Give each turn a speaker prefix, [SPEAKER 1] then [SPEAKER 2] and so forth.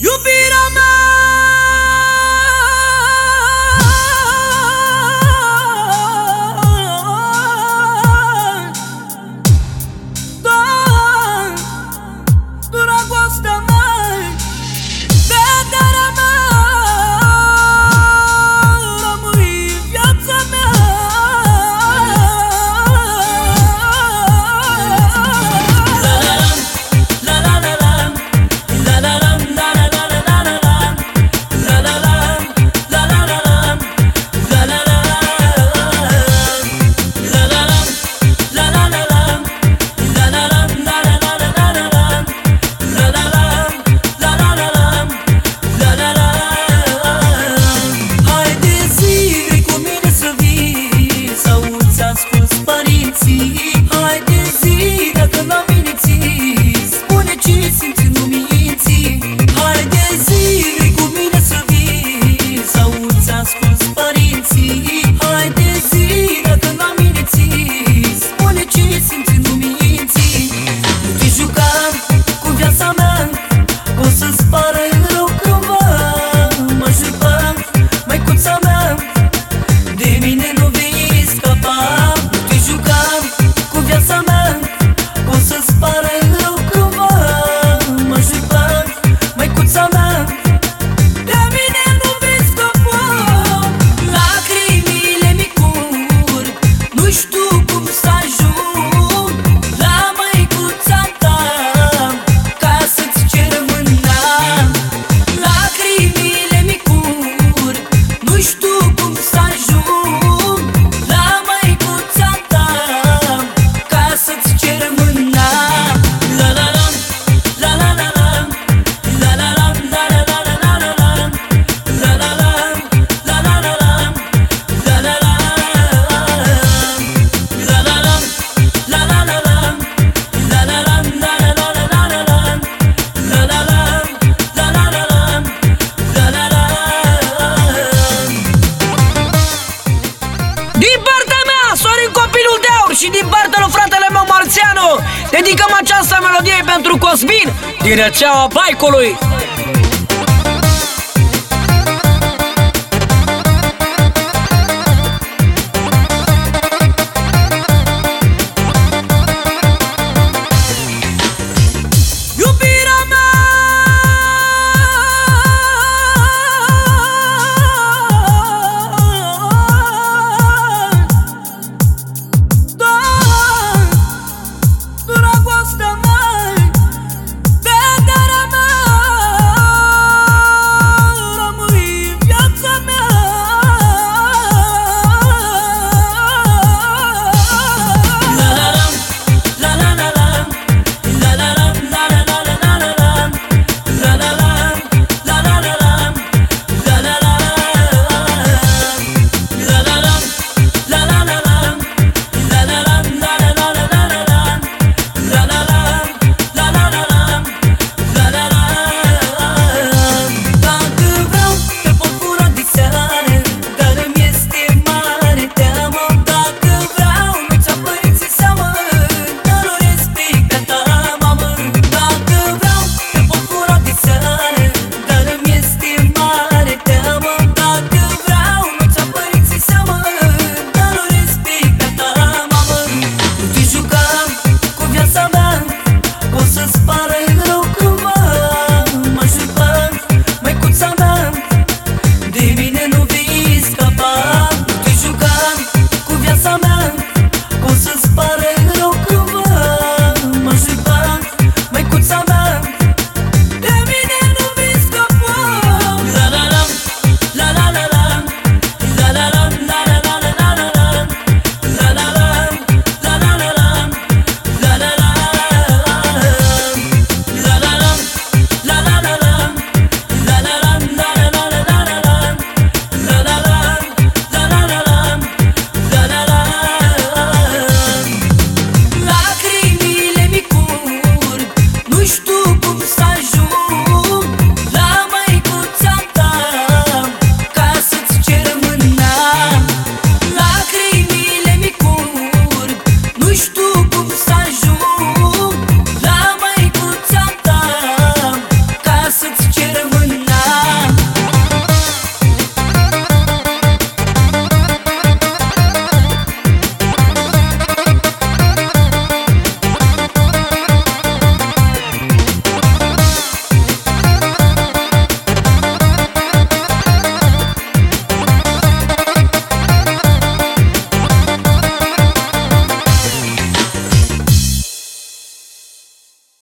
[SPEAKER 1] You beat on my Dedicăm această melodie pentru Cosmin din rețeaua Baicului!